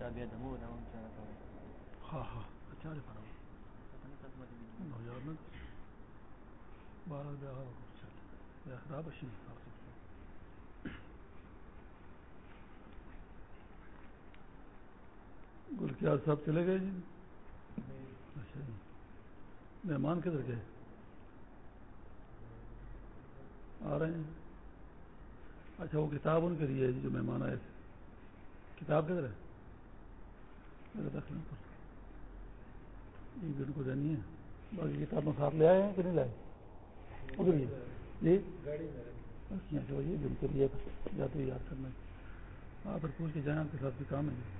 کتاب یا دمو دا هم چا تا ها ها اچھا دې پاره نه تاسو مته نو یاد نه بار دا چل دا خراب شي گل کیا صاحب چلے گئے جی؟ اچھا. جی مہمان کدھر گئے؟ آ رہے ہیں؟ اچھا وہ کتاب ان کے لیے جو مہمان آئے تھے. کتاب کدھر ہے؟ میرے ان کو دینی ہے باقی کتابیں ساتھ لے آئے ہیں کہ نہیں لائے ادھر جی؟ بالکل یہ کے لیے جاتے یاد کرنا آپ پھر پوچھ کے جائیں، آپ کے ساتھ بھی کام ہے۔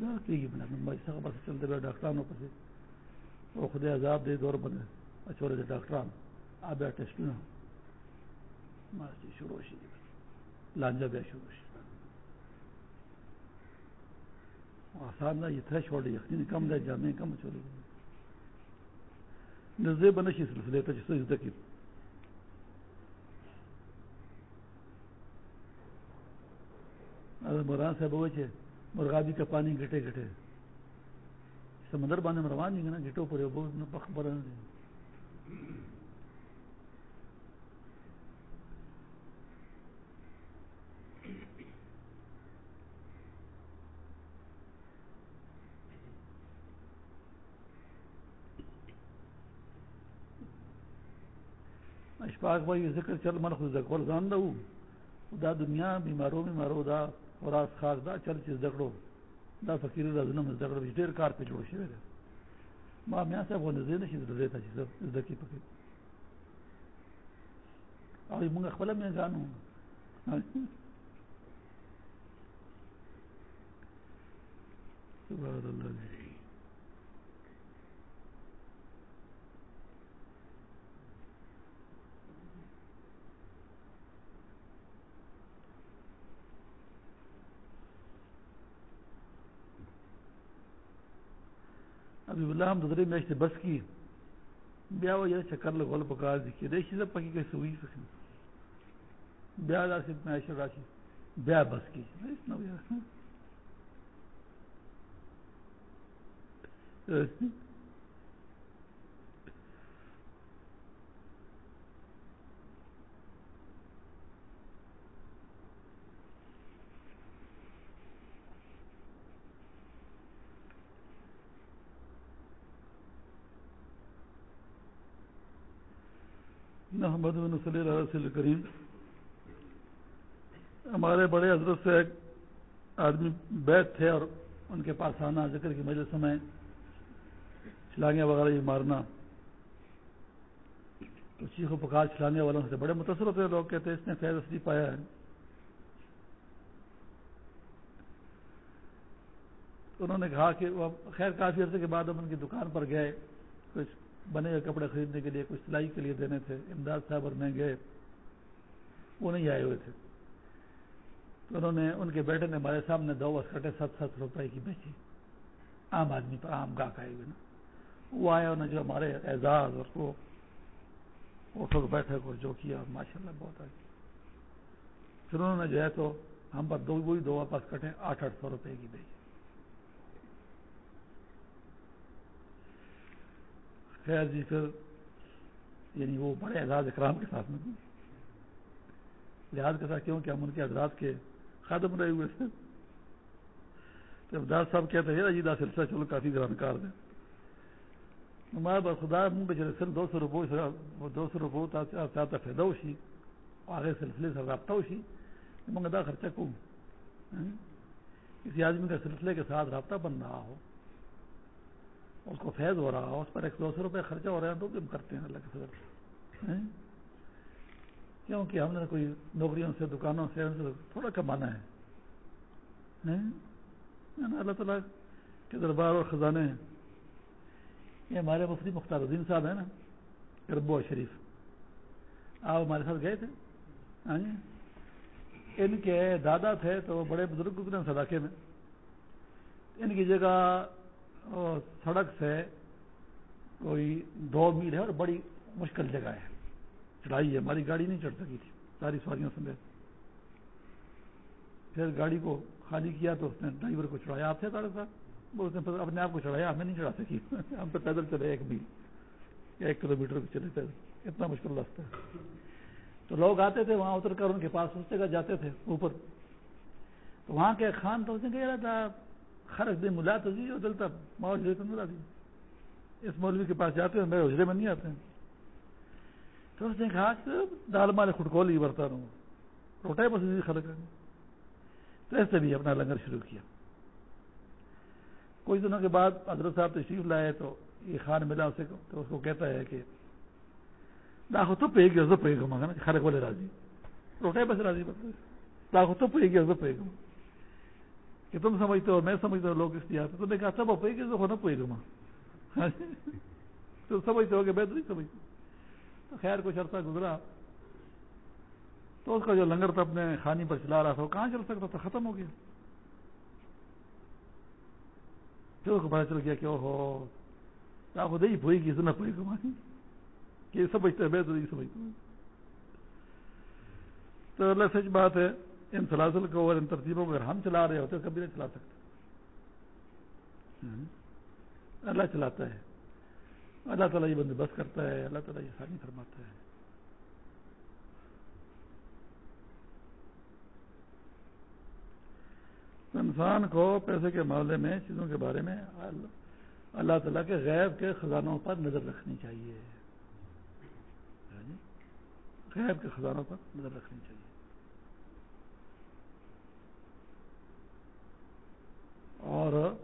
اور دی دا کېږي بنا ما څنګه او خدای عذاب دې دور باندې اچوره اچھا دې ډاکټران ا بیا ټیسټونه جی، شروع شي لانجه بیا شروع شي آسان نه یې تھریش ورډ یقین کم ده جامې کم چولې نزدې بنشي سلسله ته چې څه زده کی۔ مران صاحب وای چې مرغابی کا پانی گھٹے گھٹے۔ سمندر باندې روان دي نه گھټو پر یو نو په خبره نه اشفاق وای ذکر چل من خو ذکر ځان دو دا دنیا بیمارو بیمارو دا اور خاص دا چل چې زګړو دا فقیر راځنه مزګړو ډیر کار په جوړ شوی دی ما میا صاحب ونه زینې شي درته ته چې زکی پکې او موږ خپل مې ځانو سبحان الله حبیب اللہ ہم دوسری میچ سے بس کی۔ بیا وہ یہ چکر لگول پکار دیکھیے دیکھیے سب پکی کیسے ہوئی سکیں بیا راشد میچ راشد بیا بس کی۔ محمد بن صلی اللہ علیہ کریم۔ ہمارے بڑے حضرت سے ایک آدمی بیت تھے اور ان کے پاس آنا ذکر کی مجلس میں چھلانگیں وغیرہ یہ مارنا۔ تو چیخ و پکار چھلانگے والوں سے بڑے متاثر ہوتے لوگ کہتے ہیں اس نے فیض اصلی پایا ہے۔ تو انہوں نے کہا کہ وہ خیر کافی عرصے کے بعد ہم ان کی دکان پر گئے۔ کچھ بنے ہوئے کپڑے خریدنے کے لیے، کچھ سلائی کے لیے دینے تھے۔ امداد صاحب اور میں گئے، وہ نہیں آئے ہوئے تھے۔ تو انہوں نے، ان کے بیٹے نے ہمارے سامنے دو بس کٹے، سات سات روپئے کی بیچی۔ عام آدمی پر عام گاہک آئے ہوئے نا۔ وہ آئے، انہوں نے جو ہمارے اعزاز اور وہ اٹھو بیٹھے کو جو کیا ماشاء اللہ بہت آئی پھر انہوں نے جو ہے تو ہم پر دو، وہی دو واپس کٹے، آٹھ آٹھ سو روپئے کی بیچی۔ خیر جی پھر یعنی وہ بڑے اعزاز اکرام کے ساتھ میں لحاظ کے ساتھ کیوں کہ ہم ان کے حضرات کے خادم رہے ہوئے تھے۔ جب داس صاحب کہتے ہیں جی دا سلسلہ، چلو کافی گرانکار دیں۔ ہمارے بس خدا منہ پہ چلے دو سو روپئے دو سو روپئے چاہتا فائدہ ہوشی۔ آگے سلسلے سے رابطہ ہوشی۔ منگا خرچہ کو کسی آدمی کا سلسلے کے ساتھ رابطہ بن رہا ہو اس کو فیض ہو رہا ہو اس پر ایک دو سو روپئے خرچہ ہو رہا ہے، تو ہم کرتے ہیں اللہ کے فضل؟ کیونکہ ہم نے کوئی نوکریوں سے، دکانوں سے تھوڑا کمانا ہے۔ یعنی اللہ تعالیٰ کے دربار اور خزانے ہیں۔ یہ ہمارے مفتی مختار الدین صاحب ہیں نا کربو شریف۔ آپ ہمارے ساتھ گئے تھے؟ ان کے دادا تھے تو وہ بڑے بزرگ گزرے صداقے میں۔ ان کی جگہ سڑک سے کوئی دو میل ہے اور بڑی مشکل جگہ ہے۔ چڑھائی ہے، ہماری گاڑی نہیں چڑھ سکی تھی، ساری سواریوں سمیت۔ پھر گاڑی کو خالی کیا تو اس نے ڈرائیور کو چڑھایا، آپ تھے سارے صاحب اس نے اپنے آپ کو چڑھایا، ہمیں نہیں چڑھا سکی۔ ہم تو پیدل چلے ایک میل، ایک کلو میٹر چلے پیدل۔ اتنا مشکل راستہ ہے۔ تو لوگ آتے تھے، وہاں اتر کر ان کے پاس اس جگہ جاتے تھے اوپر۔ تو وہاں کے خان تو اس نے کہہ رہا تھا خرچ دے ملا تو جی دلتا ماں اجرے تو ملا دی۔ اس مولوی کے پاس جاتے ہیں، میرے اجرے میں نہیں آتے ہیں۔ تو اس نے کہا کہ دال مال کھٹکول ہی برتا رہوں روٹے بس خرچ تو ایسے بھی اپنا لنگر شروع کیا۔ کچھ دنوں کے بعد حضرت صاحب تشریف لائے تو یہ خان ملا اسے تو اس کو کہتا ہے کہ لاکھوں تو پے گی اس کو پے گا مانگا نا خرک والے راضی۔ روٹے بس راضی بتائے لاکھوں تو پے گی اس کو پے گا کہ تم سمجھتے ہو، میں سمجھتا ہوں لوگ اس لیے آتے تو نے کہا، سب ہو پوئے گی ہونا پوئے گا ماں تو سمجھتے ہو کہ میں تو نہیں سمجھتا۔ تو خیر، کچھ عرصہ گزرا۔ تو اس کا جو لنگر تھا، اپنے خانی پر چلا رہا تھا، وہ کہاں چل سکتا تھا؟ ختم ہو گیا۔ پھر اس کو پتا چل گیا کہ ہو آپ خود ہی پوئے گی اتنا پوئے گا ماں کہ سمجھتے میں تو نہیں سمجھتا۔ تو اللہ سچ بات ہے۔ ان سلاسل کو اور ان ترتیبوں کو اگر ہم چلا رہے ہوتے کبھی نہیں چلا سکتے۔ اللہ چلاتا ہے۔ اللہ تعالیٰ یہ بندوبست کرتا ہے۔ اللہ تعالیٰ یہ سانی فرماتا ہے۔ انسان کو پیسے کے معاملے میں، چیزوں کے بارے میں اللہ تعالیٰ کے غیب کے خزانوں پر نظر رکھنی چاہیے۔ ہاں جی؟ غیب کے خزانوں پر نظر رکھنی چاہیے۔ اور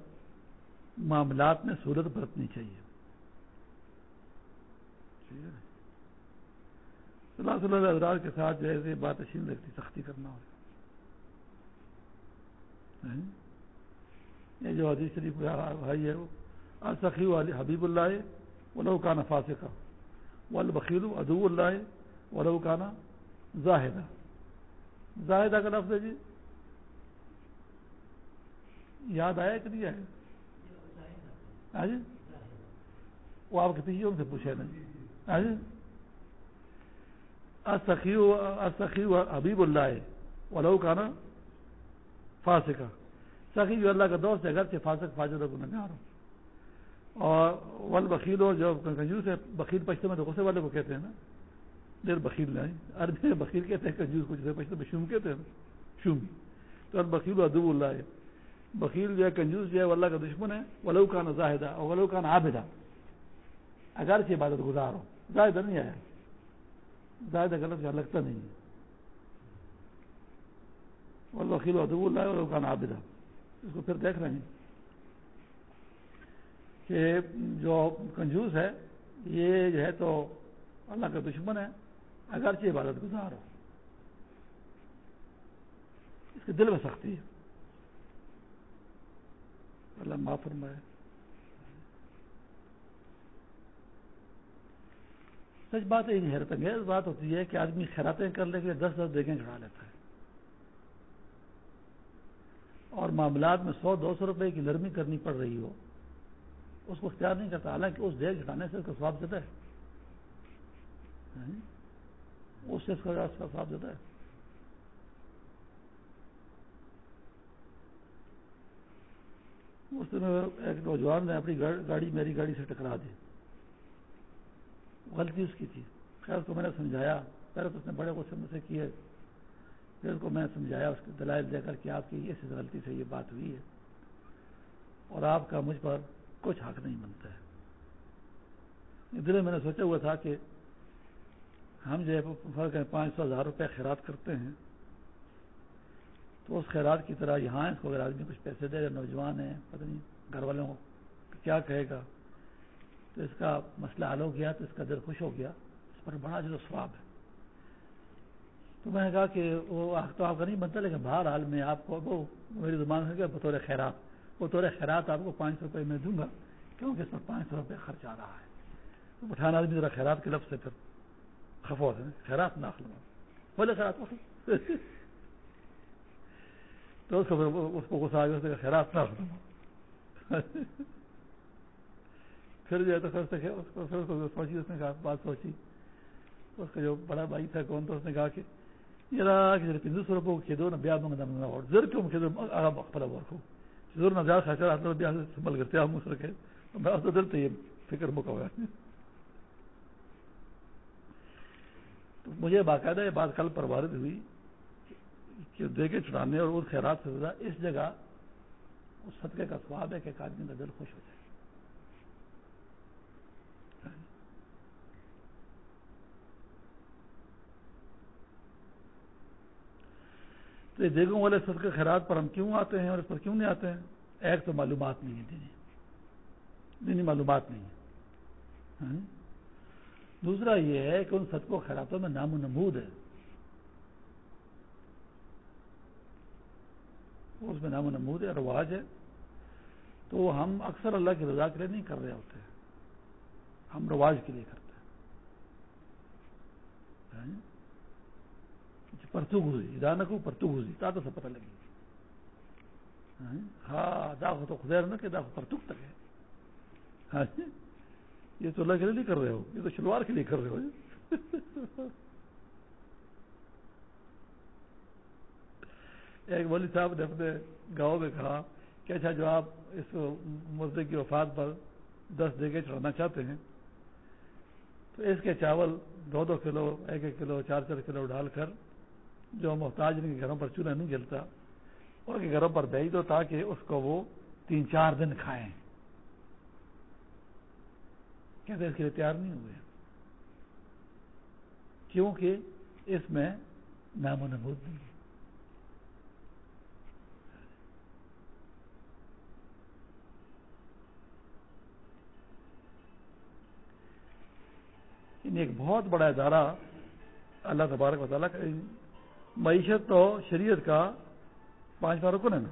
معاملات میں صورت برتنی چاہیے۔ اللہ صلی اللہ حضرات کے ساتھ جیسے بات اشین لگتی، سختی کرنا۔ ہو یہ جو حدیث شریف بھائی ہے، وہ سخی حبیب اللہ ولو کا نفاس کا والبخیل ادو اللہ ولو کا زاہدہ زاہدہ کا لفظ ہے جی۔ یاد آیا کہ نہیں آیا؟ ہاں جی وہ آپ کے پیچھے ان سے پوچھے نا سخی حبیب اللہ ولو کا نا فاسقہ سخی جو اللہ کا دوست ہے، اگرچہ فاسق، فاجر گنگار ہو اور ول بخیل ہو، جو کنجوس ہے، بخیل پشتے میں تو غصے والے کو کہتے ہیں نا۔ دیر بخیل نہیں، عربی میں بخیل کہتے ہیں، کنجوس کو جسے پشتے میں شوم کہتے ہیں۔ نا شوم۔ تو البخیل ادب اللہ۔ ہے بخیل جو ہے، کنجوس جو ہے اللہ کا دشمن ہے۔ ولو کا نا زاہدہ اور ولو کا نا عابدہ اگرچہ عبادت گزار ہو زاہدہ نہیں آیا۔ زائدہ غلط کا لگتا نہیں ہے۔ والوکیل ادب اللہ ولو کا نا اس کو پھر دیکھ رہے ہیں کہ جو کنجوس ہے، یہ جو ہے تو اللہ کا دشمن ہے اگرچہ عبادت گزار ہو۔ اس کے دل میں سختی ہے۔ اللہ معاف فرمائے۔ سچ بات ہے حیرت انگیز بات ہوتی ہے کہ آدمی خیراتیں کر لے کے دس دس دیگیں چڑھا لیتا ہے۔ اور معاملات میں سو دو سو روپئے کی لرمی کرنی پڑ رہی ہو، اس کو اختیار نہیں کرتا، حالانکہ اس دیگ چڑھانے سے اس کا سواب دیتا ہے۔ ہاں؟ اس سے اس کا سواب دیتا ہے۔ اس دن ایک نوجوان نے اپنی گاڑی میری گاڑی سے ٹکرا دی۔ غلطی اس کی تھی۔ خیر اس کو میں نے سمجھایا۔ پہلے تو اس نے بڑے غصے مجھ سے کیے۔ پھر اس کو میں نے سمجھایا، اس کے دلائل دے کر کہ آپ کی اس غلطی سے یہ بات ہوئی ہے۔ اور آپ کا مجھ پر کچھ حق نہیں بنتا ہے۔ دل میں میں نے سوچا ہوا تھا کہ ہم جو ہے فرق ہے پانچ سو ہزار روپے خیرات کرتے ہیں۔ تو اس خیرات کی طرح یہاں اس کو اگر آدمی کچھ پیسے دے گا نوجوان ہے پتہ نہیں گھر والوں کو کیا کہے گا؟ تو اس کا مسئلہ حل ہو گیا، تو اس کا دل خوش ہو گیا۔ اس پر بڑا جو سواب ہے۔ تو میں نے کہا کہ وہ تو آپ کا نہیں بنتا، لیکن بہر حال میں آپ کو وہ میری زبان سے بطور خیرات بطور خیرات آپ کو پانچ سو روپئے میں دوں گا، کیونکہ اس پر پانچ سو روپئے خرچ آ رہا ہے۔ تو بٹھانا آدمی ذرا خیرات کے لفظ سے پھر خفوت ہے، خیرات ناخل بولے خیرات تو اس کو اس کو غصہ آ گیا خیرات نہ پھر جو ہے تو پھر اس کو پھر اس کو سوچی، اس نے کہا، بات سوچی۔ اس کا جو بڑا بھائی تھا کون تو اس نے کہا کہ یہ پندرہ سو روپئے کھیدو نا بیا منگا اور۔ زر کیوں کھیدو آگا بخلا ورکو زور نہ زیادہ خرچہ آتا بیا سنبھل کرتے ہم اس رکھے میں اس دل تو یہ فکر مکا ہوا تو مجھے باقاعدہ یہ بات کل پروارت ہوئی۔ کہ دے کے چڑھانے اور اس خیرات سے زیادہ اس جگہ اس صدقے کا سواب ہے کہ ایک آدمی کا دل خوش ہو جائے۔ تو یہ دیگوں والے صدقے خیرات پر ہم کیوں آتے ہیں اور اس پر کیوں نہیں آتے ہیں؟ ایک تو معلومات نہیں ہے دینی۔ دینی معلومات نہیں ہے۔ ہاں؟ دوسرا یہ ہے کہ ان صدقوں خیراتوں میں نام و نمود ہے۔ اس میں نام و نمود ہے، رواج ہے۔ تو ہم اکثر اللہ کی رضا کے لیے نہیں کر رہے ہوتے ہم رواج کے لیے کرتے ہیں۔ ہاں؟ پرتو گزری ادانا کو پرتو گزری تا تو سب پتہ لگی۔ ہاں؟, ہاں، داخو تو خدیر نہ کہ داخو پرتوک تک ہے۔ ہاں؟ یہ تو اللہ کے لیے نہیں کر رہے ہو، یہ تو شلوار کے لیے کر رہے ہو۔ ایک ولی صاحب نے اپنے گاؤں میں کہا کہ اچھا جو آپ اس مردے کی وفات پر دس دیگے چڑھانا چاہتے ہیں، تو اس کے چاول دو دو کلو، ایک ایک کلو، چار چار کلو ڈال کر جو محتاج ان کے گھروں پر چولہا نہیں جلتا ان کے گھروں پر بھیج دو تاکہ اس کو وہ تین چار دن کھائیں۔ کہتے اس کے لیے تیار نہیں ہوئے۔ کیونکہ اس میں نام و نبود نہیں۔ ایک بہت بڑا ادارہ اللہ تبارک وطالعہ کا معیشت تو شریعت کا پانچواں رکن ہے نا؟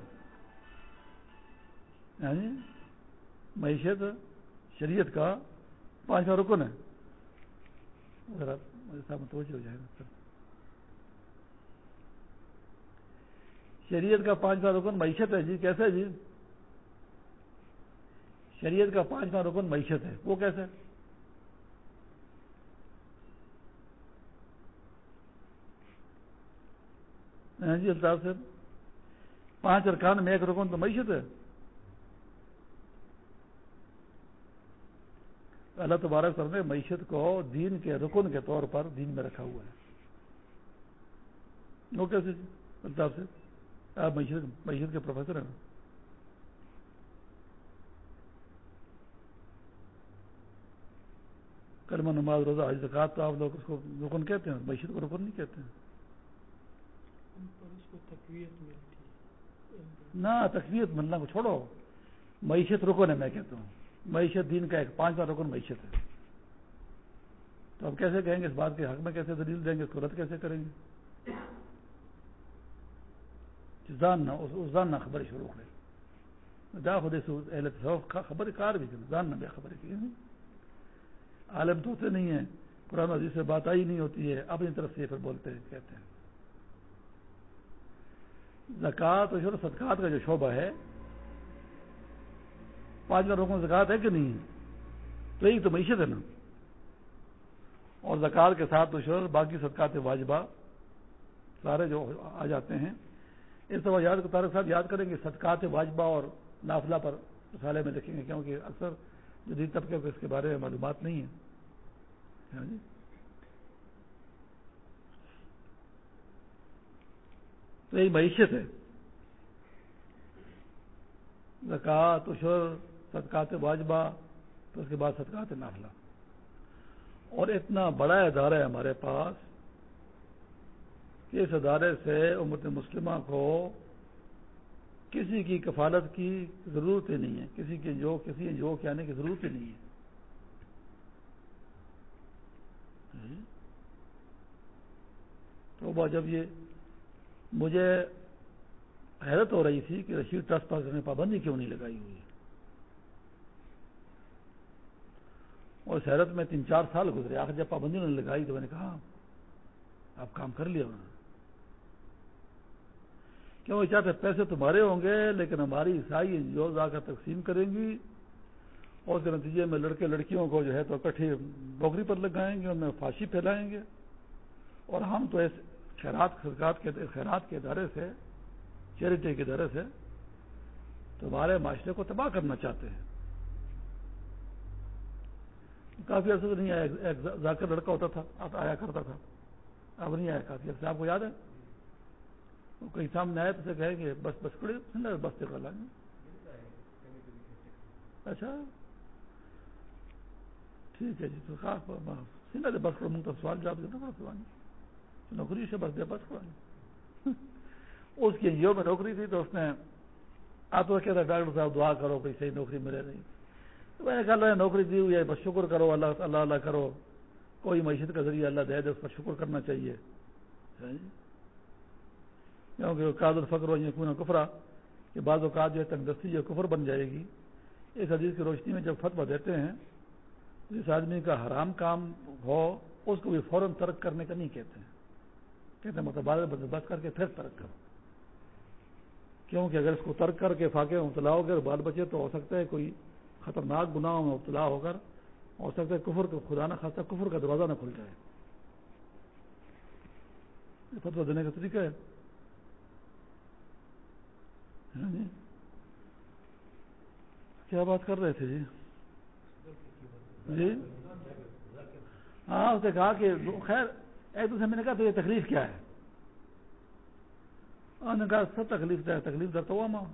یعنی معیشت شریعت کا پانچواں رکن ہے۔ متوجہ ہو جائے گا شریعت کا پانچواں رکن معیشت ہے جی کیسے جی؟ شریعت کا پانچواں رکن معیشت ہے، وہ کیسے؟ ہاں ہاں جی الطاف صاحب۔ پانچ ارکان میں ایک رکن تو معیشت ہے۔ اللہ تبارک سر نے معیشت کو دین کے رکن کے طور پر دین میں رکھا ہوا ہے۔ وہ کیسے الطاف صاحب، آپ معیشت معیشت کے پروفیسر ہیں۔ کلمہ نماز، روزہ، حج زکات تو آپ لوگ اس کو رکن کہتے ہیں، معیشت کو رکن نہیں کہتے ہیں۔ نہ، تقویت ملنا کو چھوڑو۔ معیشت رکن ہے میں کہتا ہوں۔ معیشت دین کا ایک پانچواں رکن معیشت ہے۔ تو ہم کیسے کہیں گے اس بات کے حق میں کیسے دلیل دیں گے، اس کو رد کیسے کریں گے؟ جاننا نہ خبر شروع کرے۔ دا خود اہل خبر کار بھی جاننا بے خبر کی عالم تو ہوتے نہیں ہیں۔ قرآن عزیز سے بات آئی نہیں ہوتی ہے، اپنی طرف سے پھر بولتے ہیں، کہتے ہیں۔ زکوٰۃ اور صدقات کا جو شعبہ ہے، پانچ لاکھ روپوں زکات ہے کہ نہیں تو ایک تو معیشت ہے نا۔ اور زکات کے ساتھ تو شور، باقی صدقات واجبہ، سارے جو آ جاتے ہیں۔ اس طرح یاد طارق صاحب یاد کریں گے، صدقات واجبہ اور نافلہ پر رسالے میں لکھیں گے، کیونکہ اکثر جدید طبقے کو اس کے بارے میں معلومات نہیں ہے ہاں جی تو یہ معیشت ہے۔ زکات اشر صدقات واجبہ تو اس کے بعد صدقات نافلہ۔ اور اتنا بڑا ادارہ ہے ہمارے پاس کہ اس ادارے سے امت مسلمہ کو کسی کی کفالت کی ضرورت ہی نہیں ہے۔ کسی کے جو، کسی جو کے آنے کی ضرورت ہی نہیں ہے۔ ہاں؟ تو جب یہ مجھے حیرت ہو رہی تھی کہ رشید ٹرسٹ پر نے پابندی کیوں نہیں لگائی ہوئی؟ اور اس حیرت میں تین چار سال گزرے، آخر جب پابندی نے لگائی تو میں نے کہا، آپ کام کر لیا انہوں نے۔ کیوں؟ وہ چاہتے پیسے تمہارے ہوں گے، لیکن ہماری عیسائی جو آ کر تقسیم کریں گی، اور اس کے نتیجے میں لڑکے لڑکیوں کو جو ہے تو اکٹھے نوکری پر لگائیں گے، ان میں پھانسی پھیلائیں گے۔ اور ہم تو اس خیرات خرکات کے خیرات کے ادارے سے، چیریٹی کے ادارے سے تمہارے معاشرے کو تباہ کرنا چاہتے ہیں۔ کافی عرصے سے نہیں آیا، ایک ذاکر لڑکا ہوتا تھا آیا کرتا تھا۔ اب نہیں آیا کافی عرصے، آپ کو یاد ہے؟ وہ کہیں سامنے آئے تو اسے کہیں گے، بس بس کڑے بس سے کر اچھا۔ ٹھیک ہے جی تو خاص دے بس کروں تو سوال جواب دینا سوال نوکری سے بس دے بس کرانی اس کی جیو میں نوکری تھی تو اس نے آپ تو کہتا ڈاکٹر صاحب دعا کرو کوئی صحیح نوکری ملے نہیں۔ تو میں نے کہا نوکری دی ہوئی ہے، بس شکر کرو، اللہ اللہ اللہ کرو۔ کوئی معیشت کا ذریعہ اللہ دے دے، اس پر شکر کرنا چاہیے۔ ہاں؟ کیونکہ قاد الفقر و یقون کفرا، کہ بعض اوقات جو ہے تندرستی جو کفر بن جائے گی۔ اس حدیث کی روشنی میں جب فتوا دیتے ہیں، جس آدمی کا حرام کام ہو، اس کو بھی فوراً ترک کرنے کا نہیں کہتے ہیں۔ کہتے ہیں مطلب بعد بس کر کے پھر ترک کرو۔ کیونکہ اگر اس کو ترک کر کے فاقے میں مبتلا ہو گئے بال بچے تو ہو سکتا ہے کوئی خطرناک گناہوں میں مبتلا ہو کر، ہو سکتا ہے کفر کو خدا نہ خاصا کفر کا دروازہ نہ کھل جائے۔ فتوا دینے کا طریقہ ہے۔ ہاں جی۔ کیا بات کر رہے تھے جی؟ جی۔ ہاں اس نے کہا کہ خیر ایک دوسرے میں نے کہا تو یہ تکلیف کیا ہے؟ نے کہا، سب تکلیف ہے تکلیف درتا ہوا ماں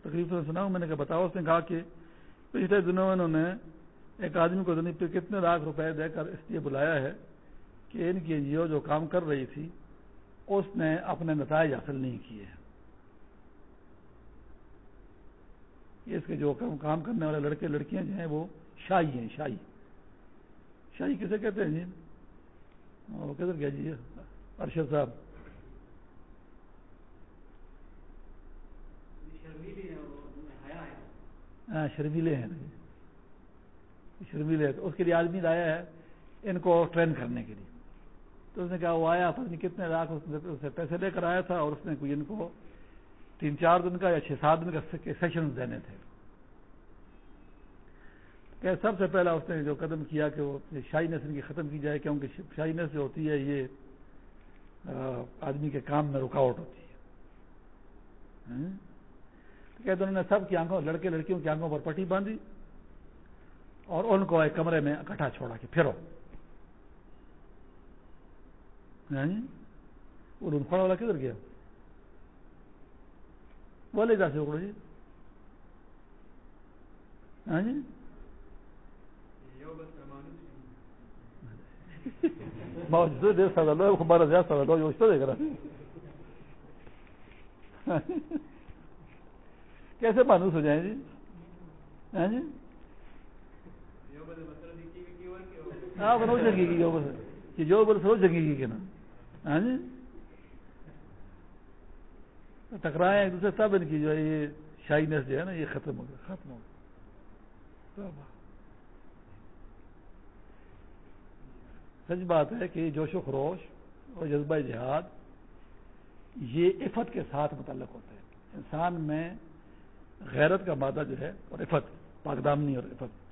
تکلیف سنا میں نے کہا بتاؤ، اس نے کہا کہ پچھلے دنوں میں انہوں نے ایک آدمی کو پہ کتنے لاکھ روپے دے کر اس لیے بلایا ہے کہ ان کی این جی او جو کام کر رہی تھی، اس نے اپنے نتائج حاصل نہیں کیے اس کے جو کام کرنے والے لڑکے، لڑکیاں جو ہیں، وہ شاہی ہیں، شاہی۔ شاہی کسے کہتے ہیں جی؟ کدھر گیا جی؟ ارشد صاحب۔ ہاں شرمیلے ہیں۔ شرمیلے اس کے لیے آدمی لایا ہے ان کو ٹرین کرنے کے لیے۔ تو اس نے کہا، وہ آیا پتہ کتنے لاکھ سے پیسے لے کر آیا تھا اور اس نے کوئی ان کو تین چار دن کا یا چھ سات دن کا سیشن دینے تھے۔ کہ سب سے پہلا اس نے جو قدم کیا کہ وہ شاہی نسل کی ختم کی جائے، کیونکہ شاہی نسل جو ہوتی ہے، یہ آدمی کے کام میں رکاوٹ ہوتی ہے۔ کہتے انہوں نے سب کی آنکھوں، لڑکے لڑکیوں کی آنکھوں پر پٹی باندھی اور ان کو ایک کمرے میں اکٹھا چھوڑا کہ پھرو۔ کھڑا والا کدھر گیا؟ بولے جا سے اکڑو جی ہاں جی بارہ زیادہ دیکھ رہا کیسے مانوس ہو جائیں جی؟ ہاں جی؟ ہاں بنو جگی کی کہ جو بول سو جگی کی نا ہاں جی؟ ٹکرائے ایک دوسرے تب ان کی جو ہے یہ شائنس جو ہے نا یہ ختم ہو گیا۔ ختم ہو گیا۔ سچ بات ہے کہ جوش و خروش اور جذبہ جہاد یہ عفت کے ساتھ متعلق ہوتے ہیں۔ انسان میں غیرت کا مادہ جو ہے اور عفت، پاکدامنی اور عفت،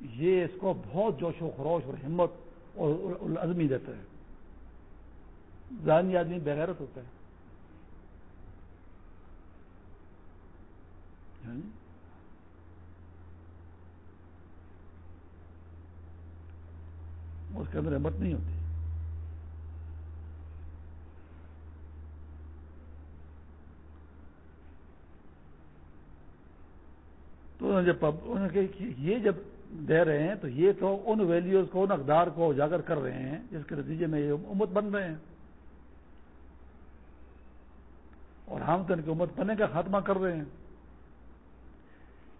یہ اس کو بہت جوش و خروش اور ہمت اور عزمی دیتا ہے ذہنی آدمی بغیرت ہوتا ہے۔ یعنی اس کے اندر ہمت نہیں ہوتی۔ تو جب یہ جب دے رہے ہیں تو یہ تو ان ویلیوز کو، ان اقدار کو اجاگر کر رہے ہیں جس کے نتیجے میں یہ امت بن رہے ہیں۔ اور ہم تو ان کی امت بننے کا خاتمہ کر رہے ہیں۔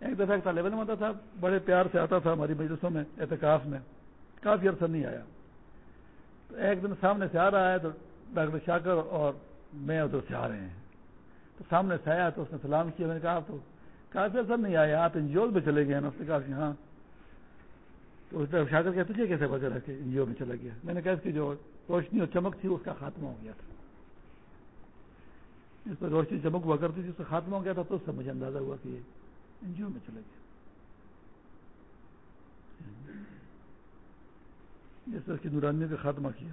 ایک دفعہ ایک طالب علم آتا تھا، بڑے پیار سے آتا تھا ہماری مجلسوں میں احتکاف میں۔ کافی عرصہ نہیں آیا۔ تو ایک دن سامنے سے آ رہا ہے تو ڈاکٹر شاکر اور میں ادھر سے آ رہے ہیں۔ تو سامنے سے آیا تو اس نے سلام کیا۔ میں نے کہا تو کافی عرصہ نہیں آیا آپ ان میں چلے گئے نا اس نے کہا کہ ہاں۔ تو ڈاکٹر شاکر کہ تجھے کیسے پتا چلا کہ میں چلا گیا؟ میں نے کہا، اس کی جو روشنی اور چمک تھی، اس کا خاتمہ ہو گیا تھا۔ اس پر روشنی چمک ہوا کرتی تھی، اس کا خاتمہ ہو گیا تھا، تو اس سے مجھے اندازہ ہوا کہ این جی او میں چلا گیا۔ جس طرح کی نورانی کا خاتمہ کیا۔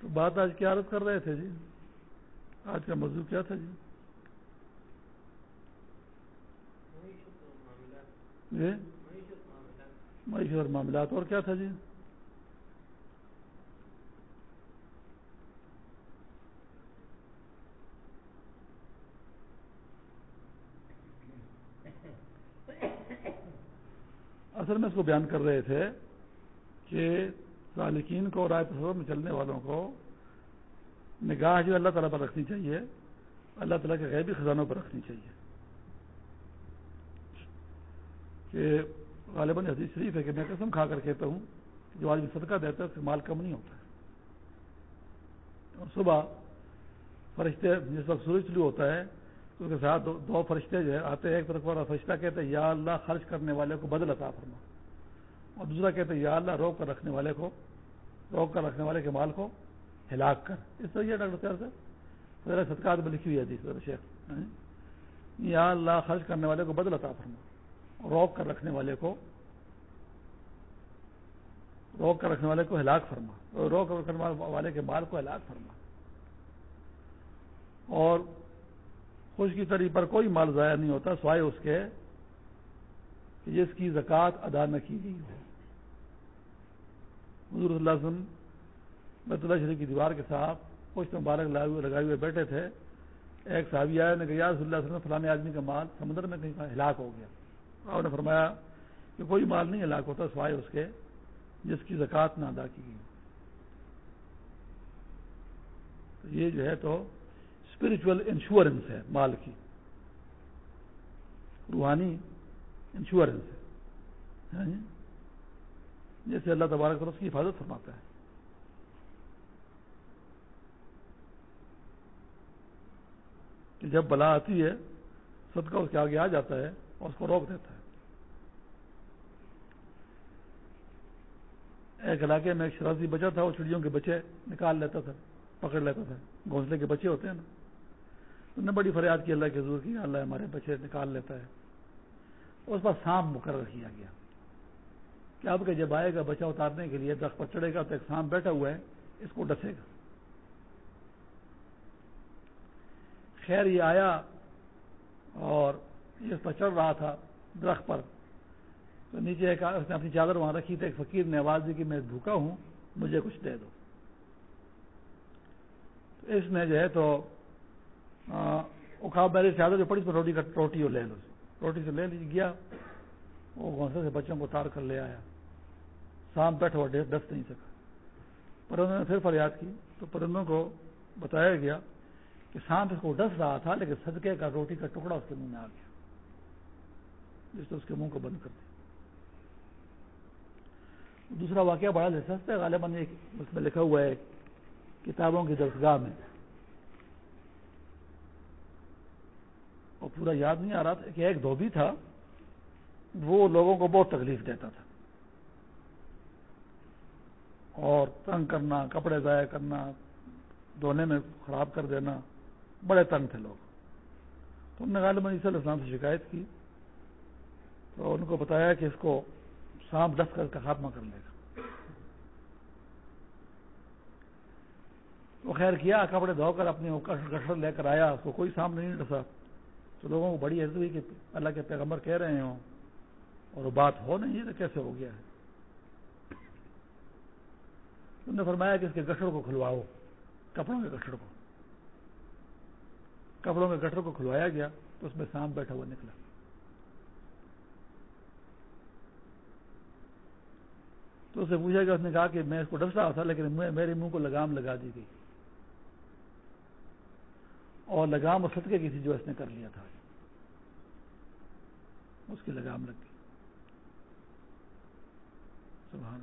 تو بات آج کیا عرض کر رہے تھے جی۔ آج کا موضوع کیا تھا جی؟ جی معیشت اور معاملات اور کیا تھا جی؟ اصل میں اس کو بیان کر رہے تھے کہ سالکین کو رائے تصور میں چلنے والوں کو نگاہ جو اللہ تعالیٰ پر رکھنی چاہیے، اللہ تعالیٰ کے غیبی خزانوں پر رکھنی چاہیے۔ کہ غالباً حدیث شریف ہے کہ میں قسم کھا کر کہتا ہوں جو آدمی صدقہ دیتا ہے، اس سے مال کم نہیں ہوتا۔ ہے اور صبح فرشتے جس وقت سورج شروع ہوتا ہے اس کے ساتھ دو فرشتے جو ہے آتے ہیں ایک طرف والا فرشتہ کہتے ہیں، یا اللہ خرچ کرنے والے کو بدل عطا فرما۔ اور دوسرا کہتے ہیں، یا اللہ روک کر رکھنے والے کو، روک کر رکھنے والے کے مال کو ہلاک کر۔ اس طرح یہ ڈاکٹر صاحب سے صدقات میں لکھی ہوئی ہے حدیث شیخ یعنی، یا اللہ خرچ کرنے والے کو بدل عطا فرما۔ روک کر رکھنے والے کو، روک کر رکھنے والے کو ہلاک فرما۔ روک کر رکھنے والے کے مال کو ہلاک فرما۔ اور خوش کی پر کوئی مال ضائع نہیں ہوتا، سوائے اس کے کہ جس کی زکوٰۃ ادا نہ کی گئی ہو۔ حضور صلی اللہ علیہ وسلم بیت اللہ شریف کی دیوار کے ساتھ کچھ مبارک لائے ہوئے، لگائے ہوئے بیٹھے تھے۔ ایک صحابی آیا نے کہا صلی اللہ علیہ وسلم فلانے آدمی کا مال سمندر میں کہیں ہلاک ہو گیا۔ آپ نے فرمایا کہ کوئی مال نہیں ہلاک ہوتا، سوائے اس کے جس کی زکوٰۃ نہ ادا کی گئی۔ یہ جو ہے تو اسپرچل انشورنس ہے مال کی۔ روحانی انشورنس ہے۔ ہاں جی؟ جیسے اللہ تبارک اس کی حفاظت فرماتا ہے۔ کہ جب بلا آتی ہے، صدقہ اس کے آگے آ جاتا ہے اور اس کو روک دیتا ہے۔ ایک علاقے میں ایک شرازی بچا تھا، وہ چڑیوں کے بچے نکال لیتا تھا، پکڑ لیتا تھا۔ گھونسلے کے بچے ہوتے ہیں نا۔ نے بڑی فریاد کی اللہ کے حضور کی اللہ ہمارے بچے نکال لیتا ہے۔ اس پر سانپ مقرر کیا گیا۔ کہ اب کہ جب آئے گا بچہ اتارنے کے لیے، درخت پر چڑھے گا تو ایک سام بیٹھا ہوا ہے، اس کو ڈسے گا۔ خیر، یہ آیا اور یہ اس پر چڑھ رہا تھا درخت پر۔ تو نیچے ایک، اس نے اپنی چادر وہاں رکھی تھی ایک فقیر نے آواز دی کہ میں بھوکا ہوں، مجھے کچھ دے دو۔ تو اس نے جو ہے تو وہ کھا میری چادر جو پڑی تو روٹی کا روٹی لے لو۔ روٹی سے لے لی، گیا۔ وہ گھونسے سے بچوں کو اتار کر لے آیا۔ شام بیٹھا ہوا ڈس نہیں سکا پرندوں نے پھر فریاد کی۔ تو پرندوں کو بتایا گیا کہ سانپ اس کو ڈس رہا تھا، لیکن صدقے کا روٹی کا ٹکڑا اس کے منہ میں آ گیا۔ جس سے اس کے منہ کو بند کر دیا۔ دوسرا واقعہ بڑا دلچسپ ہے۔ غالباً اس میں لکھا ہوا ہے، کتابوں کی درسگاہ میں۔ اور پورا یاد نہیں آ رہا تھا کہ ایک دھوبی تھا، وہ لوگوں کو بہت تکلیف دیتا تھا۔ اور تنگ کرنا، کپڑے ضائع کرنا، دھونے میں خراب کر دینا، بڑے تنگ تھے لوگ۔ تو انہوں نے غالباً عیسی علیہ السلام سے شکایت کی تو ان کو بتایا کہ اس کو سانپ ڈس کر کا خاتمہ کر لے گا۔ وہ خیر کیا، کپڑے دھو کر اپنے کشر لے کر آیا، اس کو کوئی سانپ نہیں ڈسا۔ تو لوگوں کو بڑی عزت ہوئی کہ اللہ کے پیغمبر کہہ رہے ہوں اور وہ بات ہو نہیں تو کیسے ہو گیا ہے؟ انہوں نے فرمایا کہ اس کے گٹر کو کھلواؤ، کپڑوں کے گٹر کو۔ کپڑوں کے گٹر کو کھلوایا گیا تو اس میں سانپ بیٹھا ہوا نکلا۔ تو اسے پوچھا کہ اس نے کہا کہ میں اس کو ڈس رہا تھا لیکن میرے منہ کو لگام لگا دی گئی۔ اور لگام اور صدقے کی تھی جو اس نے کر لیا تھا۔ اس کی لگام لگ گئی۔ سبحان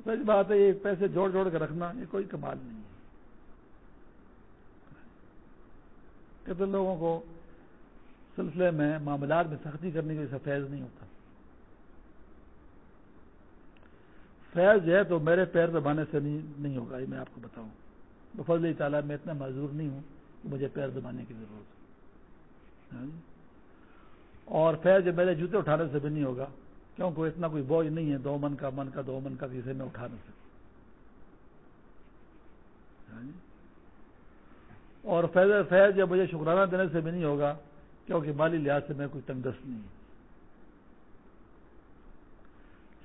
سچ بات ہے، یہ پیسے جوڑ جوڑ کے رکھنا، یہ کوئی کمال نہیں ہے۔ کتنے لوگوں کو، سلسلے میں معاملات میں سختی کرنے کے لیے فیض نہیں ہوتا۔ فیض جو ہے تو میرے پیر دبانے سے نہیں ہوگا، یہ میں آپ کو بتاؤں۔ بفضل تعالیٰ، میں اتنا معذور نہیں ہوں کہ مجھے پیر دبانے کی ضرورت ہاں جی؟ اور فیض جو میرے جوتے اٹھانے سے بھی نہیں ہوگا، کیونکہ اتنا کوئی بوجھ نہیں ہے، دو من کا من کا، دو من کا جسے میں اٹھا نہیں سکتا۔ ہاں جی؟ اور فیض فیض جب مجھے شکرانہ دینے سے بھی نہیں ہوگا، کیونکہ مالی لحاظ سے میں کوئی تنگ دست نہیں ہوں۔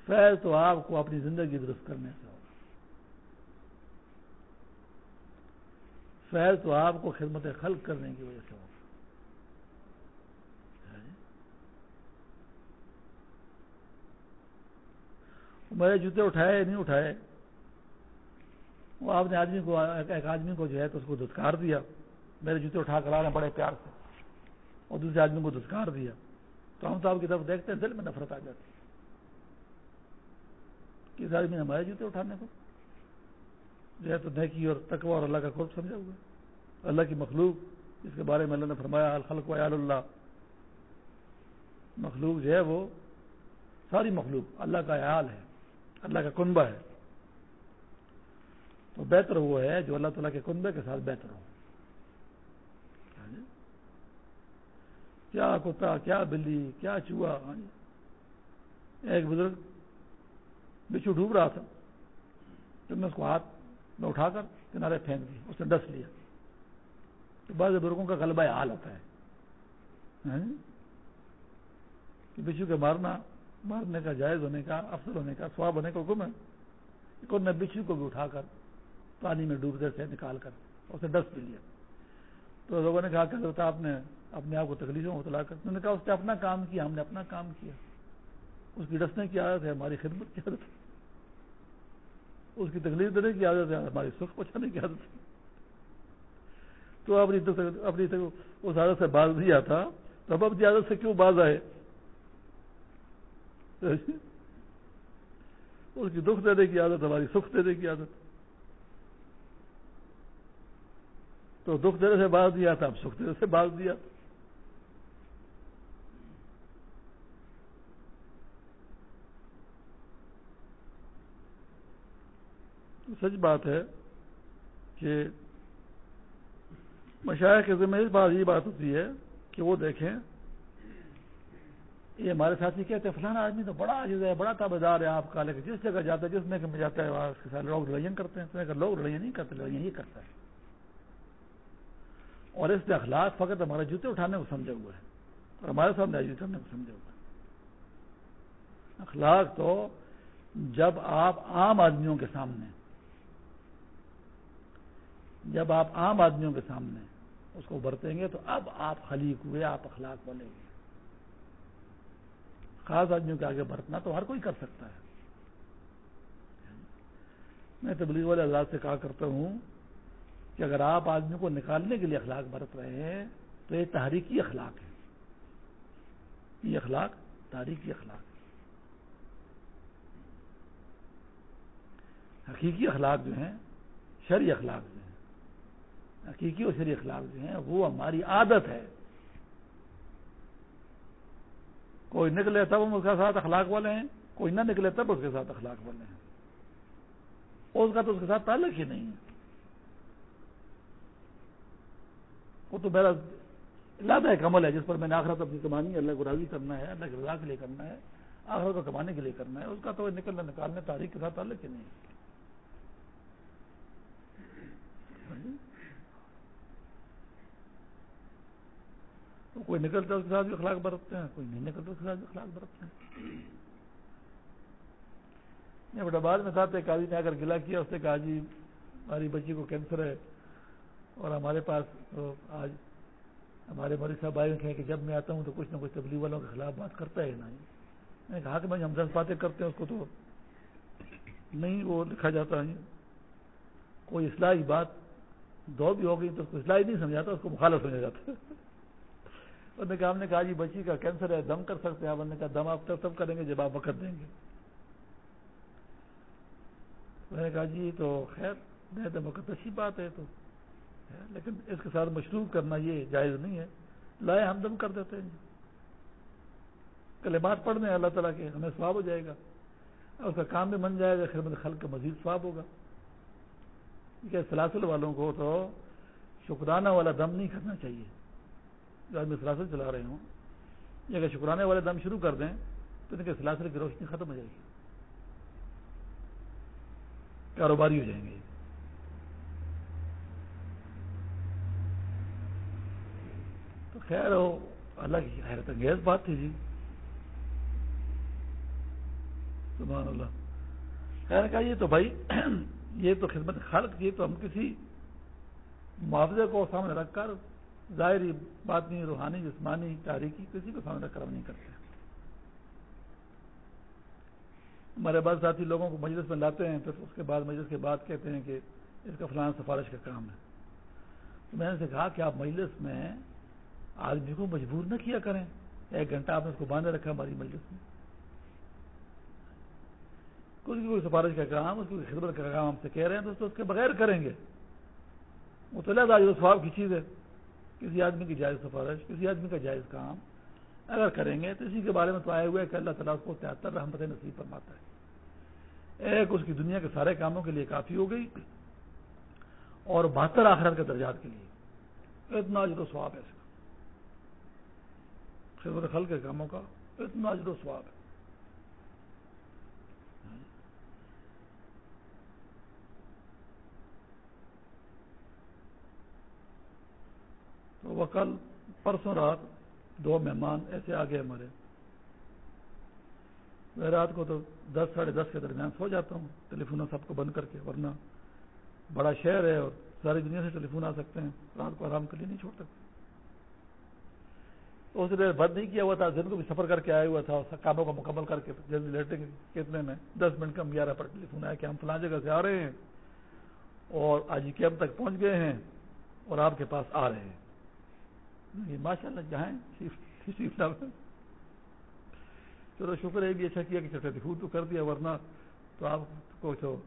فیض تو آپ کو اپنی زندگی درست کرنے سے فیض تو آپ کو خدمت خلق کرنے کی وجہ سے ہوگا میرے جوتے اٹھائے، نہیں اٹھائے۔ وہ آپ نے آدمی کو، ایک آدمی کو جو ہے تو اس کو دھتکار دیا۔ میرے جوتے اٹھا کر آ رہے ہیں بڑے پیار سے۔ اور دوسرے آدمی کو دھتکار دیا۔ تو ہم تو آپ کی طرف دیکھتے ہیں، دل میں نفرت آ جاتی کس آدمی نے ہمارے جوتے اٹھانے کو؟ جو ہے تو نیکی اور تقوی اور اللہ کا خوب سمجھا ہوا ہے۔ اللہ کی مخلوق اس کے بارے میں اللہ نے فرمایا، الخلق و اللہ۔ مخلوق جو ہے وہ ساری مخلوق، اللہ کا عیال ہے، اللہ کا کنبہ ہے۔ تو بہتر وہ ہے جو اللہ تعالیٰ کے کنبے کے ساتھ بہتر ہو۔ کیا کتا، کیا بلی، کیا چوہا؟ ایک بزرگ بچھو ڈوب رہا تھا، تو میں اس کو ہاتھ میں اٹھا کر کنارے پھینک دی اس نے ڈس لیا۔ تو بعض بزرگوں کا غلبہ حال ہوتا ہے۔ ہاں؟ کہ بچھو کے مارنا، مارنے کا جائز ہونے کا افسر ہونے کا سواب ہونے کا حکم ہے۔ ان نے بچھو کو بھی اٹھا کر پانی میں ڈوبتے سے نکال کر اسے ڈس بھی لیا۔ تو لوگوں نے کہا کہ حضرت آپ نے اپنے آپ کو تکلیفوں کو تلا کر، انہوں نے کہا اس نے اپنا کام کیا، ہم نے اپنا کام کیا۔ اس کی ڈسنے کی عادت ہے، ہماری خدمت کی عادت ہے۔ اس کی تکلیف دینے کی عادت ہے، ہماری سکھ پہنچانے کی عادت ہے۔ تو اپنی اپنی اس عادت سے باز نہیں آتا تو اب اپنی عادت سے کیوں باز آئے؟ اس کی دکھ دینے کی عادت، ہماری سکھ دینے کی عادت۔ تو دکھ دینے سے باز دیا تھا اب سکھ دینے سے باز دیا سچ بات ہے کہ مشاعر کے ذمہ اس بات یہ بات ہوتی ہے کہ وہ دیکھیں، یہ ہمارے ساتھی کہتے ہیں فلانا آدمی تو بڑا عزیز ہے، بڑا تابدار ہے، آپ کا لیکن جس جگہ جاتا ہے، جس میں کہ جاتا ہے، وہاں اس کے ساتھ لوگ لڑائیاں کرتے ہیں تو میں کہا لوگ لڑائیاں نہیں کرتے لڑائیاں ہی کرتا ہے۔ اور اس نے اخلاق فقط ہمارے جوتے اٹھانے کو سمجھا ہوا ہے اور ہمارے سامنے جوتے کرنے کو سمجھا ہوا ہے اخلاق تو جب آپ عام آدمیوں کے سامنے، جب آپ عام آدمیوں کے سامنے اس کو برتیں گے تو اب آپ خلیق ہوئے، آپ اخلاق بنے گے۔ خاص آدمیوں کے آگے برتنا تو ہر کوئی کر سکتا ہے۔ میں تبلیغ والے اللہ سے کہا کرتا ہوں کہ اگر آپ آدمی کو نکالنے کے لیے اخلاق برت رہے ہیں، تو یہ تحریکی اخلاق ہے یہ اخلاق تاریخی اخلاق ہے حقیقی اخلاق جو ہیں، شرعی اخلاق جو حقیقی اور شرعی اخلاق جو ہیں، وہ ہماری عادت ہے۔ کوئی نکلے تب ہم اس کے ساتھ اخلاق والے ہیں، کوئی نہ نکلے تب اس کے ساتھ اخلاق والے ہیں۔ اس کا تو اس کے ساتھ تعلق ہی نہیں ہے۔ وہ تو میرا لادہ ایک عمل ہے، جس پر میں نے آخرت اپنی کمانی ہے اللہ کو راضی کرنا ہے، اللہ کی رضا کے لیے کرنا ہے، آخرت کو کمانے کے لیے کرنا ہے، اس کا تو نکلنا نکالنے، تاریخ کے ساتھ تعلق ہی نہیں ہے۔ تو کوئی نکلتا ہے اس کے ساتھ بھی اخلاق برتتے ہیں، کوئی نہیں نکلتا اس کے ساتھ بھی اخلاق برتتے ہیں۔ یہ بڑا بعد میں تھا قاضی نے اگر گلا کیا، اس نے کہا جی ہماری بچی کو کینسر ہے اور ہمارے پاس تو آج ہمارے مریض صاحب آئے ہیں کہ جب میں آتا ہوں تو کچھ نہ کچھ تبلیغ والوں کے خلاف بات کرتا ہے نہیں میں نے کہا کہ بھائی ہم دس باتیں کرتے ہیں، اس کو تو نہیں وہ لکھا جاتا ہے۔ کوئی اصلاحی بات دو بھی ہو گئی تو اس کو اصلاحی نہیں سمجھاتا، اس کو مخالف سمجھا جاتا انہوں نے کہا، ہم نے کہا جی بچی کا کینسر ہے، دم کر سکتے ہیں۔ آپ نے کہا، دم آپ تب کریں گے جب آپ وقت دیں گے۔ میں نے کہا جی تو خیر میں تو وقت اچھی بات ہے تو۔ لیکن اس کے ساتھ مشروب کرنا یہ جائز نہیں ہے۔ لائے ہم دم کر دیتے ہیں جی۔ کلمات پڑھنے اللہ تعالیٰ کے، ہمیں سواب ہو جائے گا۔ اور اس کا کام بھی بن جائے گا، خدمت خلق کا مزید سواب ہوگا۔ کہ سلاسل والوں کو تو شکرانہ والا دم نہیں کرنا چاہیے۔ جو آدمی سلاسل چلا رہے ہوں یہ اگر شکرانے والے دم شروع کر دیں، تو ان کے سلاسل کی روشنی ختم ہو جائے گی۔ کاروباری ہو جائیں گے۔ تو خیر ہو، اللہ کی حیرت انگیز بات تھی جی۔ سبحان اللہ۔ خیر کہا، یہ تو بھائی، یہ تو خدمت خلق کی تو ہم کسی معاوضے کو سامنے رکھ کر ظاہری بات نہیں، روحانی، جسمانی، تاریخی، کسی کو سامنے رکھ کر ہم نہیں کرتے۔ ہمارے بعض ساتھی لوگوں کو مجلس میں لاتے ہیں، پھر اس کے بعد مجلس کے بعد کہتے ہیں کہ اس کا فلان سفارش کا کام ہے۔ تو میں نے سے کہا کہ آپ مجلس میں آدمی کو مجبور نہ کیا کریں۔ ایک گھنٹہ آپ نے اس کو باندھے رکھا ہماری مجلس میں۔ کچھ بھی کوئی سفارش کا کام، اس کی خدمت کا کام ہم سے کہہ رہے ہیں، تو اس کے بغیر کریں گے۔ وہ تو لہٰذا سواب کی چیز ہے۔ کسی آدمی کی جائز سفارش، کسی آدمی کا جائز کام۔ اگر کریں گے تو اسی کے بارے میں تو آئے ہوئے کہ اللہ تعالیٰ کو تہتر رحمت نصیب فرماتا ہے۔ ایک اس کی دنیا کے سارے کاموں کے لیے کافی ہو گئی اور بہتر آخرت کے درجات کے لیے۔ اتنا جو سواب ہے اس کا۔ خدمت خل کے کاموں کا اتنا جو سواب ہے۔ تو وہ کل پرسوں رات دو مہمان ایسے آ گئے ہمارے میں رات کو تو دس ساڑھے دس کے درمیان سو جاتا ہوں ٹیلی فون سب کو بند کر کے، ورنہ بڑا شہر ہے اور ساری دنیا سے ٹیلی فون آ سکتے ہیں، رات کو آرام کے لیے نہیں چھوڑ سکتے۔ اس نے بند نہیں کیا ہوا تھا، دن کو بھی سفر کر کے آیا ہوا تھا کاموں کو مکمل کر کے جلدی لیٹیں گے۔ کتنے میں؟ دس منٹ کم گیارہ پر ٹیلی فون آیا کہ ہم فلاں جگہ سے آ رہے ہیں اور آج کیمپ تک پہنچ گئے ہیں اور آپ کے پاس آ رہے ہیں۔ ماشاء اللہ جہاں چلو شکر ہے بھی اچھا کیا کہ چھٹے دکھو تو کر دیا، ورنہ تو آپ کو تو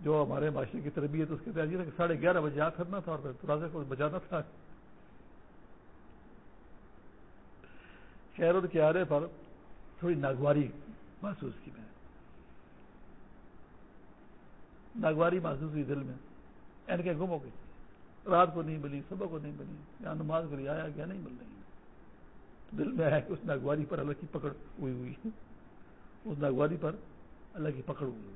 جو ہمارے معاشرے کی تربیت اس کے تحت کہ ساڑھے گیارہ بجے آ کرنا تھا اور پھر ترازے کو بجانا تھا۔ خیر کے آرے پر تھوڑی ناگواری محسوس کی میں ناگواری محسوس ہوئی دل میں۔ یعنی این کے گم ہو گئی۔ رات کو نہیں ملی صبح کو نہیں ملی یا نماز کے لیے آیا کیا نہیں مل رہی؟ دل میں آیا کہ اس ناگواری پر اللہ کی پکڑ ہوئی ہوئی۔ اس ناگواری پر اللہ کی پکڑ ہوئی ہوئی۔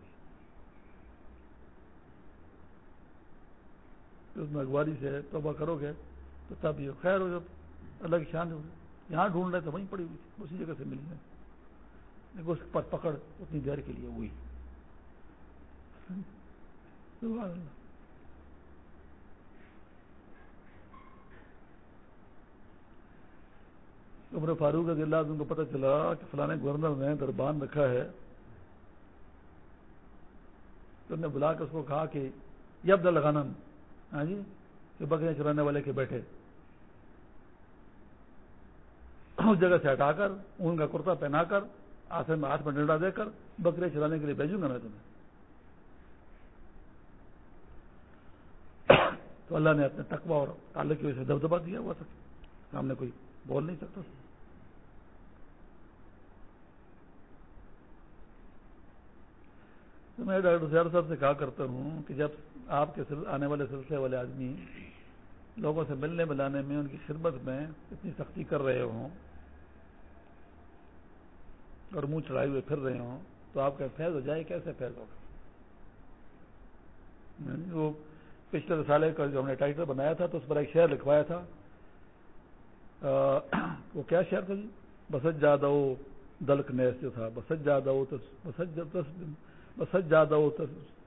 اس ناگواری سے توبہ کرو گے تو تب یہ خیر ہو جب اللہ کی شان ہوگی یہاں ڈھونڈ رہے تو وہیں پڑی ہوئی تھی، اسی جگہ سے ملی ہے۔ لیکن اس پر پکڑ اتنی دیر کے لیے ہوئی۔ اللہ۔ عمر فاروق رضی اللہ کو پتہ چلا کہ فلانے گورنر نے دربان رکھا ہے تو نے بلا کے اس کو کہا کہ یہ عبد الغانم ہاں جی کہ بکریاں چرانے والے کے بیٹھے اس جگہ سے ہٹا کر ان کا کرتا پہنا کر آسے میں ہاتھ میں ڈنڈا دے کر بکرے چلانے کے لیے بھیجوں گا میں تمہیں۔ تو اللہ نے اپنے تقوی اور تعلق کی وجہ سے دبدبا دیا ہوا سکے سامنے کوئی بول نہیں سکتا تو میں ڈاکٹر زیادہ صاحب سے کہا کرتا ہوں کہ جب آپ کے آنے والے سلسلے والے آدمی لوگوں سے ملنے ملانے میں، ان کی خدمت میں اتنی سختی کر رہے ہوں اور منہ چڑھائے ہوئے پھر رہے ہوں، تو آپ کا فیض ہو جائے، کیسے فیض ہوگا؟ یعنی وہ پچھلے سالے کا جو ہم نے ٹائٹل بنایا تھا، تو اس پر ایک شعر لکھوایا تھا۔ وہ کیا شعر تھا جی؟ بسج جادو دلک نیس جو تھا بسج جادو بسج جادو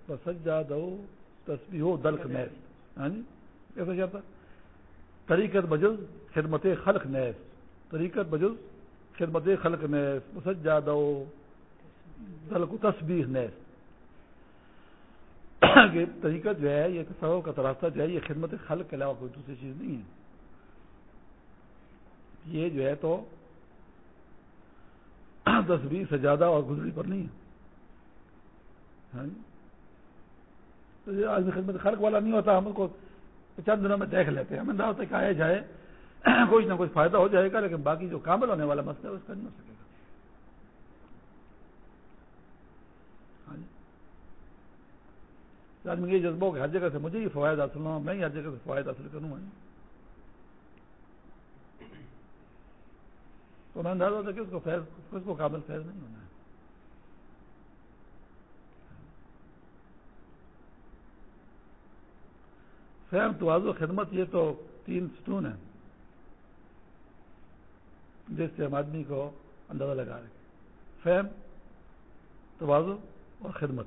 بسج جادو تصویر ہو دلک نیس ہاں جی؟ کیسا شعر تھا؟ طریقت بجز خدمت خلق نیس طریقت بجز خدمت خلق نیس بسج جادو دلک تسبیح نیس کہ طریقت جو ہے، یہ تصور کا تراستہ جو ہے، یہ خدمت خلق کے علاوہ کوئی دوسری چیز نہیں ہے. یہ جو ہے تو تصویر سے زیادہ اور گزری پر نہیں ہے۔ ہاں جی؟ آدمی خدمت خلق والا نہیں ہوتا، ہم کو چند دنوں میں دیکھ لیتے ہیں۔ ہمیں دعوت کہ آیا جائے کچھ نہ کچھ فائدہ ہو جائے گا، لیکن باقی جو کامل ہونے والا مسئلہ ہے، اس کا نہیں ہو سکے گا۔ ہاں جی؟ آدمی یہ جذبہ کہ ہر جگہ سے مجھے ہی فوائد حاصل ہوں، میں ہی ہر جگہ سے فوائد حاصل کروں۔ ہاں جی؟ تو میں اندازہ ہوتا کہ اس کو فیض اس کو قابل فیض نہیں ہونا ہے۔ فہم توازو خدمت، یہ تو تین ستون ہیں۔ جس سے ہم آدمی کو اندازہ لگا رہے فہم توازو اور خدمت۔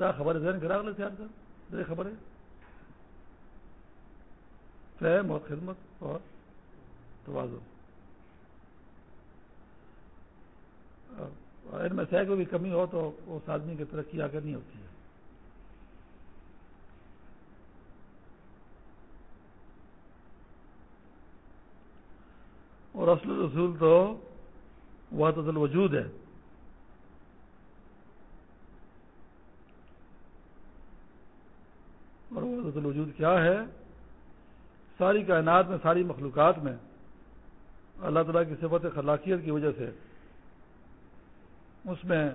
دا خبر ذہن کرا لے تھے آپ کا خبر ہے۔ فہم اور خدمت اور توازو ان میں سے کوئی بھی کمی ہو تو اس آدمی کی ترقی آگے نہیں ہوتی ہے۔ اور اصل رسول تو وہ تو وجود ہے۔ اور وہ وجود کیا ہے؟ ساری کائنات میں، ساری مخلوقات میں اللہ تعالیٰ کی صفت خلاقیت کی وجہ سے اس میں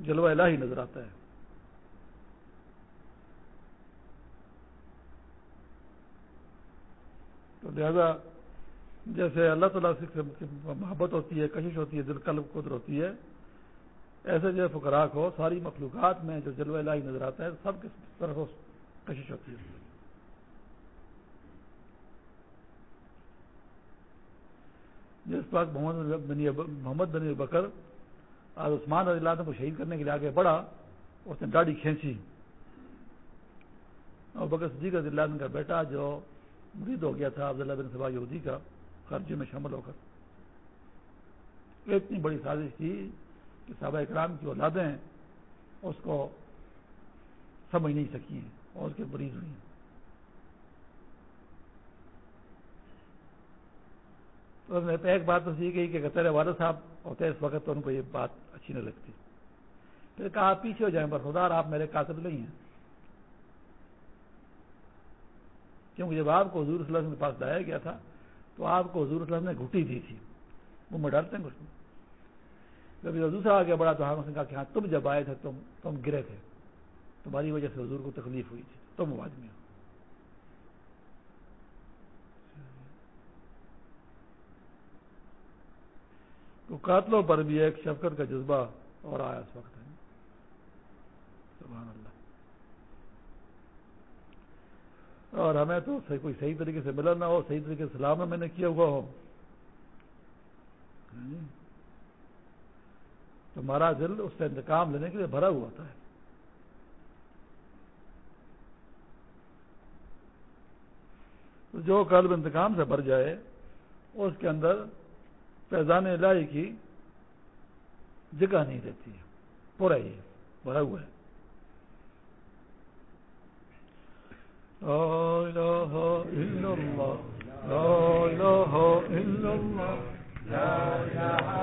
جلوہ الہی نظر آتا ہے۔ تو لہذا جیسے اللہ تعالیٰ سے محبت ہوتی ہے، کشش ہوتی ہے، دل، قلب قدر ہوتی ہے، ایسے جو فکرا کو ساری مخلوقات میں جو جلوہ الہی نظر آتا ہے، سب کس طرف کشش ہوتی ہے۔ جس پاک محمد بن محمد بن بکر آج عثمان رضی اللہ کو شہید کرنے کے لیے آگے بڑھا، اس نے ڈاڑی کھینچی۔ اور بکر صدیق رضی اللہ کا بیٹا جو مرید ہو گیا تھا، عبداللہ بن صبا یہودی کا خرچے میں شامل ہو کر۔ اتنی بڑی سازش تھی کہ صحابہ اکرام کی اولادیں اس کو سمجھ نہیں سکی ہیں اور اس کے مریض ہوئی ہیں تو ایک بات تو یہ گئی کہ تیرے والد صاحب ہوتے اس وقت تو ان کو یہ بات اچھی نہ لگتی۔ پھر کہا آپ پیچھے ہو جائیں، پر خدا آپ میرے کاتب نہیں ہیں۔ کیونکہ جب آپ کو حضور صلی اللہ علیہ وسلم کے پاس لایا گیا تھا، تو آپ کو حضور صلی اللہ علیہ وسلم نے گھٹی دی تھی۔ وہ میں ہیں کچھ جب دوسرا آگے بڑا تو ہم نے کہا کہ ہاں تم جب آئے تھے تم تم گرے تھے۔ تمہاری وجہ سے حضور کو تکلیف ہوئی تھی۔ تم آدمی ہو۔ تو قاتلوں پر بھی ایک شفقت کا جذبہ اور آیا اس وقت ہے۔ سبحان اللہ۔ اور ہمیں تو کوئی صحیح طریقے سے ملا نہ ہو، صحیح طریقے سے سلام میں نے کیا ہوا ہو۔ ہاں جی۔ تو دل اس سے انتقام لینے کے لیے بھرا ہوا تھا۔ جو قلب انتقام سے بھر جائے، اس کے اندر فیضان الہی کی جگہ نہیں رہتی ہے۔ پورا ہی بھرا ہوا ہے۔ لا الہ الا اللہ، لا الہ الا اللہ۔ لا الہ